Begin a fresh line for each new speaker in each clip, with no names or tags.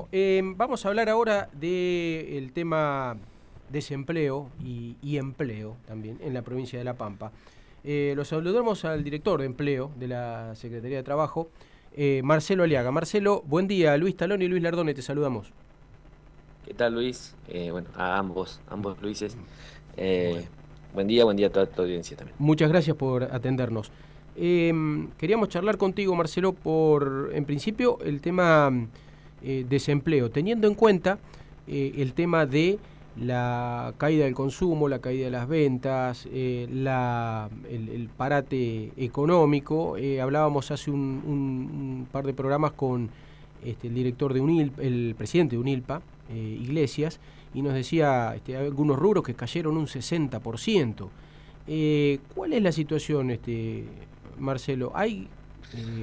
Bueno, em, vamos a hablar ahora del tema desempleo y, empleo también en la provincia de La Pampa. Eh, los saludamos al director de empleo de la Secretaría de Trabajo, eh, Marcelo Aliaga. Marcelo, buen día. Luis Talón y Luis Lardone, te saludamos.
¿Qué tal, Luis? Eh, bueno, a ambos, ambos Luises. Buen día, buen día a toda tu audiencia también.
Muchas gracias por atendernos. Em, queríamos charlar contigo, Marcelo, por, en principio, el tema desempleo, teniendo en cuenta el tema de la caída del consumo, la caída de las ventas, eh, el, parate económico. Eh, hablábamos hace un, par de programas con este, el director de UNILPA, el presidente de UNILPA, eh, Iglesias, y nos decía este, algunos rubros que cayeron un 60%. ¿Cuál es la situación, este, Marcelo? ¿Hay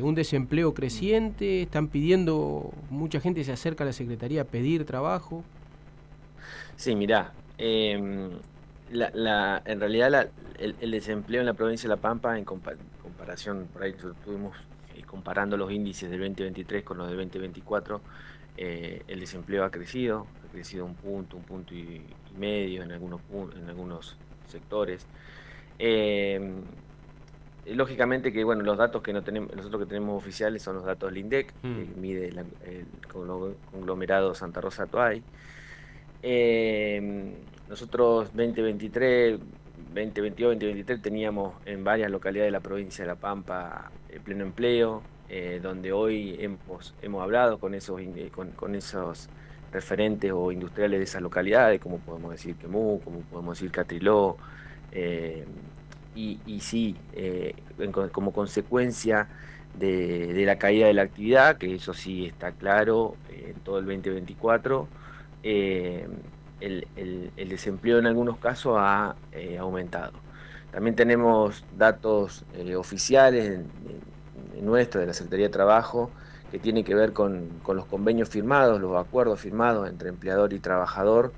un desempleo creciente? ¿Están pidiendo, mucha gente se acerca a la Secretaría a pedir trabajo?
Sí, mirá, em, en realidad el, desempleo en la provincia de La Pampa, en comparación, por ahí estuvimos eh, comparando los índices del 2023 con los del 2024, eh, el desempleo ha crecido, ha crecido un punto, un punto y, medio en algunos, en algunos sectores. Em, lógicamente que bueno los datos que no tenemos nosotros que tenemos oficiales son los datos del INDEC que mm. mide el conglomerado Santa Rosa Tuay eh, nosotros 2023, 2022, 2023 teníamos en varias localidades de la provincia de La Pampa eh, pleno empleo, eh, donde hoy hemos, hemos hablado con esos, con, esos referentes o industriales de esas localidades, como podemos decir Quemú, como podemos decir Catriló, y, y, sí, como consecuencia de, la caída de la actividad, que eso sí está claro en todo el 2024, eh, el, desempleo en algunos casos ha eh, aumentado. También tenemos datos eh, oficiales nuestros de la Secretaría de Trabajo que tienen que ver con, los convenios firmados, los acuerdos firmados entre empleador y trabajador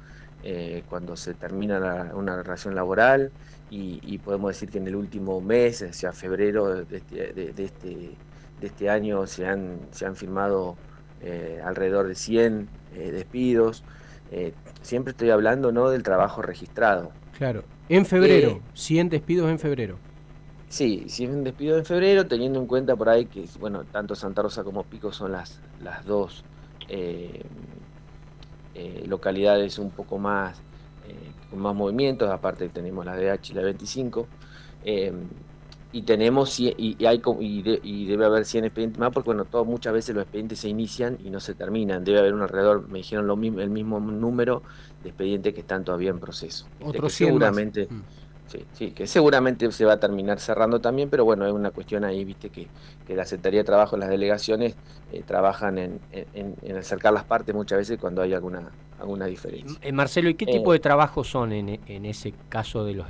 cuando se termina una relación laboral y, podemos decir que en el último mes, hacia febrero de este, de, este, de este año, se han, se han firmado alrededor de 100 despidos. Eh, siempre estoy hablando no del trabajo registrado.
Claro, en febrero, 100 eh, despidos en febrero.
Sí, 100 despidos en febrero, teniendo en cuenta por ahí que, bueno, tanto Santa Rosa como Pico son las, las dos eh, localidades un poco más, con más movimientos, aparte tenemos la DH y la 25 y tenemos y, y hay y, debe haber 100 expedientes más porque bueno todo, muchas veces los expedientes se inician y no se terminan debe haber un alrededor me dijeron lo mismo el mismo número de expedientes que están todavía en proceso
Otros
seguramente mm. Sí, sí, que seguramente se va a terminar cerrando también pero bueno es una cuestión ahí viste que, que la Secretaría de Trabajo las delegaciones eh, trabajan en, en acercar las partes muchas veces cuando hay alguna alguna diferencia.
Eh, Marcelo, ¿y qué tipo eh, de trabajo son en, en, ese caso de los,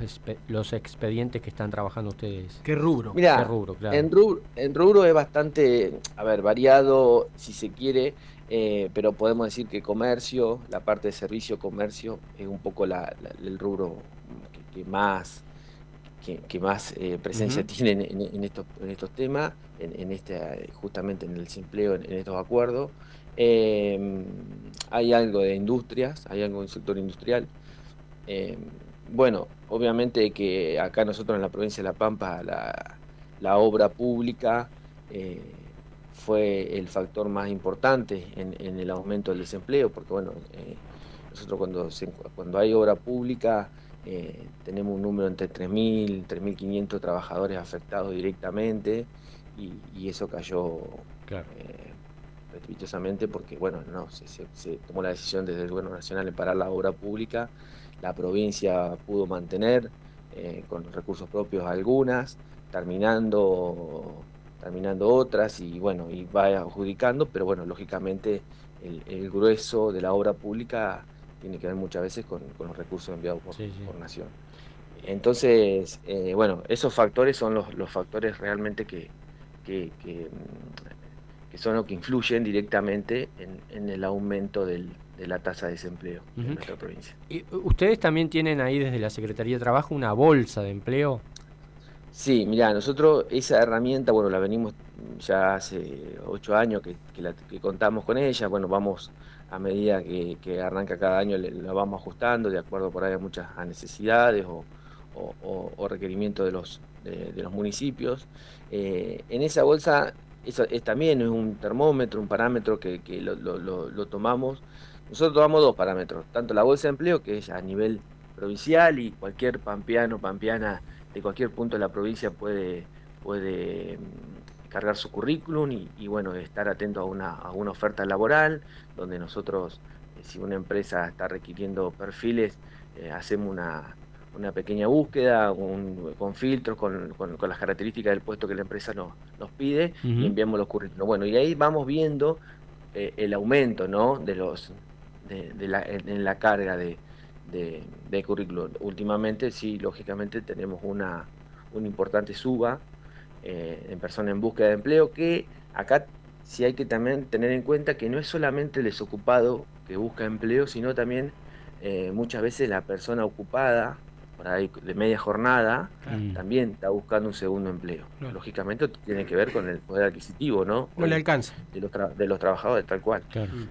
los expedientes que están trabajando ustedes?
¿Qué rubro? Mira, rubro, en, rubro, en rubro es bastante, a ver, variado si se quiere, eh, pero podemos decir que comercio, la parte de servicio, comercio, es un poco la, el rubro que, más que, más presencia tiene en, estos, en estos temas, en, este, justamente en el desempleo, en, estos acuerdos. Eh, hay algo de industrias, hay algo del sector industrial. Eh, bueno, obviamente que acá nosotros en la provincia de La Pampa la, obra pública eh, fue el factor más importante en, el aumento del desempleo, porque bueno, eh, nosotros cuando, cuando hay obra pública tenemos un número entre 3.000, 3.500 trabajadores afectados directamente y, eso cayó claro. respetuosamente porque bueno, no, se, tomó la decisión desde el gobierno nacional en parar la obra pública, la provincia pudo mantener eh, con recursos propios algunas, terminando, terminando otras y bueno, y va adjudicando, pero bueno, lógicamente el, grueso de la obra pública tiene que ver muchas veces con, los recursos enviados por, por Nación. Entonces, eh, bueno, esos factores son los, los factores realmente que, que, que que son los que influyen directamente en, el aumento de la tasa de desempleo en nuestra provincia.
¿Y ¿Ustedes también tienen ahí desde la Secretaría de Trabajo una bolsa de empleo?
Sí, mira, nosotros esa herramienta, bueno, la venimos ya hace ocho años que, contamos con ella, bueno, vamos a medida que, arranca cada año lo vamos ajustando de acuerdo por ahí a muchas necesidades o, requerimientos de los, de, los municipios. Eh, en esa bolsa eso es, también es un termómetro, un parámetro que, lo, tomamos. Nosotros tomamos dos parámetros, tanto la bolsa de empleo, que es a nivel provincial y cualquier pampeano, pampeana de cualquier punto de la provincia puede, puede cargar su currículum y, bueno, estar atento a una, a una oferta laboral, donde nosotros, eh, si una empresa está requiriendo perfiles, eh, hacemos una, una, pequeña búsqueda con filtros, con, con, las características del puesto que la empresa nos, nos pide y enviamos los currículos. Bueno, y ahí vamos viendo eh, el aumento ¿no? de los de, la, en la carga de, de, de currículum. Últimamente, sí, lógicamente tenemos una, una importante suba eh, en personas en búsqueda de empleo, que acá sí hay que también tener en cuenta que no es solamente el desocupado que busca empleo, sino también eh, muchas veces la persona ocupada por ahí de media jornada también está buscando un segundo empleo. Lógicamente tiene que ver con el poder adquisitivo, ¿no?
Con el alcance.
De los, de los trabajadores, tal cual.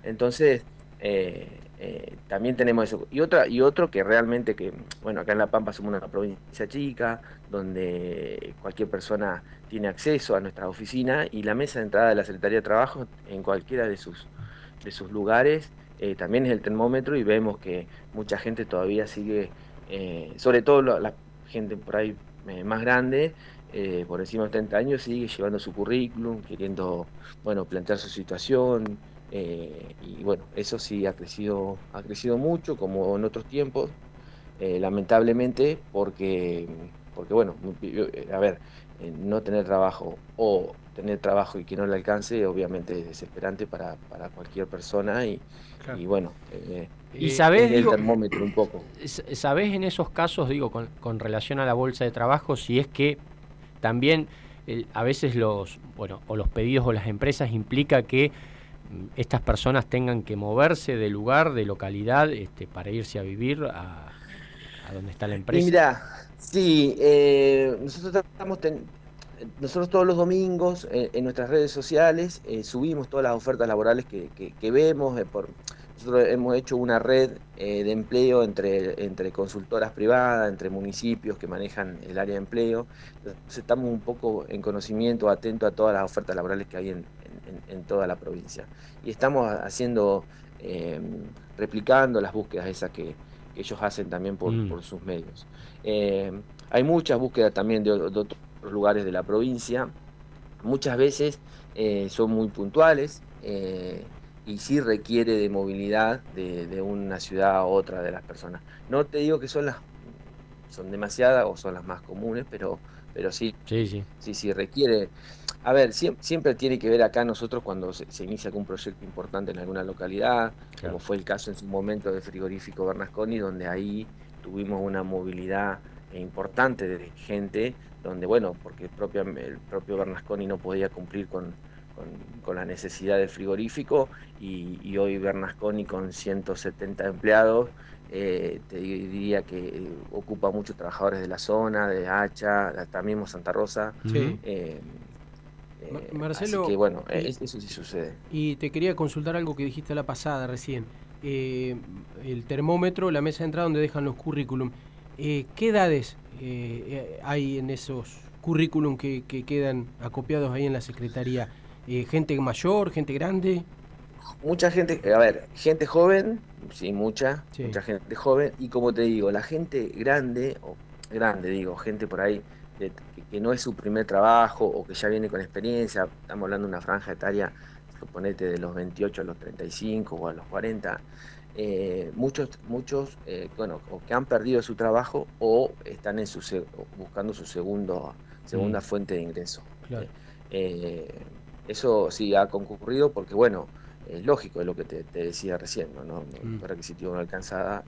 Entonces, eh, eh, también tenemos eso. Y, otra, y otro que realmente que, bueno, acá en La Pampa somos una provincia chica, donde cualquier persona tiene acceso a nuestra oficina y la mesa de entrada de la Secretaría de Trabajo en cualquiera de sus, de sus lugares eh, también es el termómetro y vemos que mucha gente todavía sigue, eh, sobre todo la, gente por ahí más grande, por encima de 30 años, sigue llevando su currículum, queriendo, bueno, plantear su situación, eh, y bueno, eso sí ha crecido, ha crecido mucho, como en otros tiempos, eh, lamentablemente, porque, porque bueno, eh, a ver, no tener trabajo o tener trabajo y que no le alcance, obviamente es desesperante para, cualquier persona y, bueno,
y sabes,
el termómetro un poco.
¿Sabés en esos casos, digo, con, con, relación a la bolsa de trabajo, si es que también a veces los, bueno, o los pedidos o las empresas implica que estas personas tengan que moverse de lugar, de localidad, este, para irse a vivir a, donde está la empresa?
mira, sí, eh, nosotros estamos nosotros todos los domingos eh, en nuestras redes sociales eh, subimos todas las ofertas laborales que, vemos. por, nosotros hemos hecho una red de empleo entre, entre consultoras privadas, entre municipios que manejan el área de empleo. Entonces estamos un poco en conocimiento, atento a todas las ofertas laborales que hay en, en, toda la provincia. Y estamos haciendo, eh, replicando las búsquedas esas que, ellos hacen también por, mm. sus medios. Eh, hay muchas búsquedas también de, otros lugares de la provincia. Muchas veces eh, son muy puntuales y sí requiere de movilidad de, una ciudad a otra de las personas. No te digo que son las son demasiadas o son las más comunes, pero pero sí, sí, sí, sí, sí requiere. A ver, siempre, tiene que ver acá nosotros cuando se, inicia algún proyecto importante en alguna localidad, como fue el caso en su momento de frigorífico Bernasconi, donde ahí tuvimos una movilidad importante de gente, donde bueno, porque el propio, el propio Bernasconi no podía cumplir con, la necesidad del frigorífico y, hoy Bernasconi con 170 empleados, eh, te diría que ocupa muchos trabajadores de la zona, de Hacha, también Santa Rosa. Eh,
eh, Marcelo,
que bueno, eso sí sucede.
Y te quería consultar algo que dijiste la pasada recién. Eh, el termómetro, la mesa de entrada donde dejan los currículum. Eh, ¿Qué edades hay en esos currículum que, quedan acopiados ahí en la Secretaría? ¿Gente mayor, gente grande?
Mucha gente, a ver, gente joven, sí, mucha, mucha gente joven. Y como te digo, la gente grande, o grande digo, gente por ahí que, no es su primer trabajo o que ya viene con experiencia, estamos hablando de una franja etaria, suponete de los 28 a los 35 o a los 40, eh, muchos, muchos eh, bueno, o que han perdido su trabajo o están en su, buscando su segundo, segunda mm. fuente de ingreso. Eh, eso sí ha concurrido porque, bueno, es lógico, es lo que te, decía recién, ¿no? no, mm. requisitivo no alcanzada.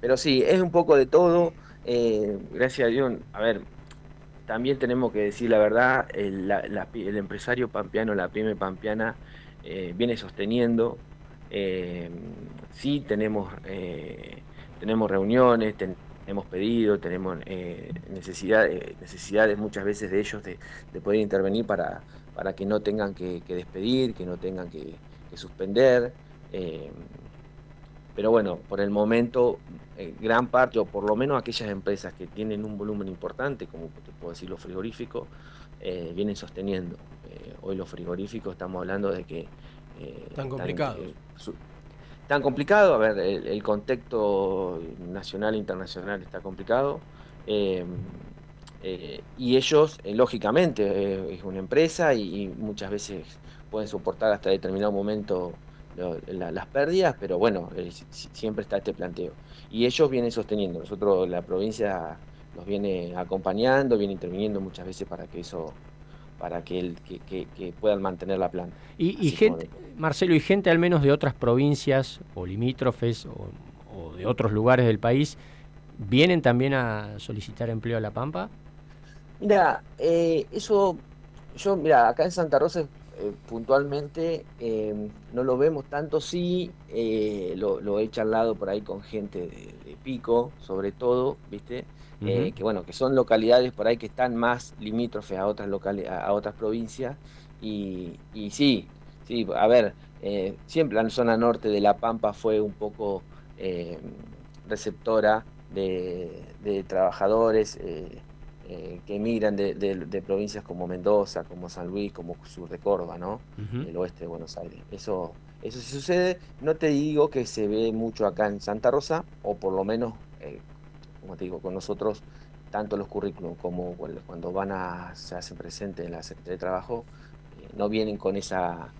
pero sí, es un poco de todo. gracias a Dios, a ver, también tenemos que decir la verdad, el, empresario pampeano, la pyme pampeana, eh, viene sosteniendo. Eh, sí, tenemos, eh, tenemos reuniones, tenemos pedido, tenemos necesidades, necesidades muchas veces de ellos de, poder intervenir para, para que no tengan que, despedir, que no tengan que, suspender. pero bueno, por el momento, gran parte, o por lo menos aquellas empresas que tienen un volumen importante, como te puedo decir los frigoríficos, vienen sosteniendo. hoy los frigoríficos estamos hablando de que...
están complicados.
tan complicado, a ver, el, contexto nacional e internacional está complicado. Eh, y ellos, eh, lógicamente, eh, es una empresa y, muchas veces pueden soportar hasta determinado momento las pérdidas, pero bueno, siempre está este planteo. Y ellos vienen sosteniendo, nosotros la provincia los viene acompañando, viene interviniendo muchas veces para que eso para que, el, que, puedan mantener la planta.
Y, gente, Marcelo, y gente al menos de otras provincias o limítrofes o de otros lugares del país, ¿vienen también a solicitar empleo a La Pampa?
Mira, eh, eso, yo, mira, acá en Santa Rosa eh, puntualmente eh, no lo vemos tanto, sí, lo, he charlado por ahí con gente de, Pico, sobre todo, ¿viste? que bueno, que son localidades por ahí que están más limítrofes a otras locales, a, otras provincias, y, y, sí, sí, a ver, siempre la zona norte de La Pampa fue un poco receptora de, de trabajadores eh, que emigran de, provincias como Mendoza, como San Luis, como sur de Córdoba, ¿no? El oeste de Buenos Aires. Eso, eso sí sucede. No te digo que se ve mucho acá en Santa Rosa, o por lo menos, eh, como te digo, con nosotros, tanto los currículums como cuando van a, se hacen presentes en la Secretaría de Trabajo, eh, no vienen con esa,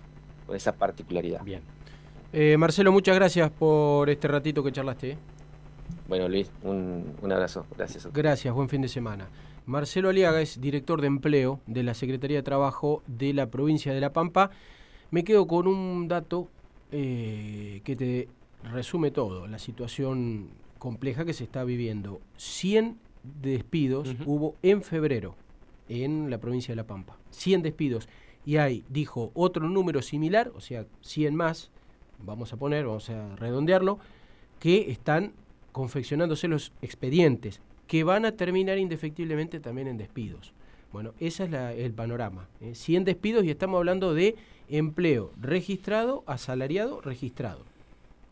con esa particularidad.
Bien. Marcelo, muchas gracias por este ratito que charlaste.
Bueno, Luis, un, un abrazo. Gracias.
Gracias, buen fin de semana. Marcelo Aliaga es director de empleo de la Secretaría de Trabajo de la provincia de La Pampa. Me quedo con un dato eh, que te resume todo, la situación compleja que se está viviendo. 100 despidos hubo en febrero en la provincia de La Pampa. 100 despidos. Y hay, dijo, otro número similar, o sea, 100 más, vamos a poner, vamos a redondearlo, que están confeccionándose los expedientes que van a terminar indefectiblemente también en despidos. Bueno, ese es el panorama. 100 ¿eh? despidos y estamos hablando de empleo registrado, asalariado, registrado.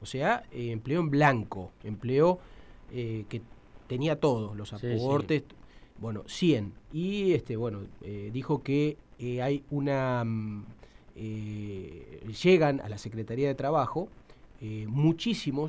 O sea, eh, empleo en blanco, empleo eh, que tenía todos los aportes. Bueno, 100. Y este, bueno, dijo que hay una... Mm, llegan a la Secretaría de Trabajo muchísimos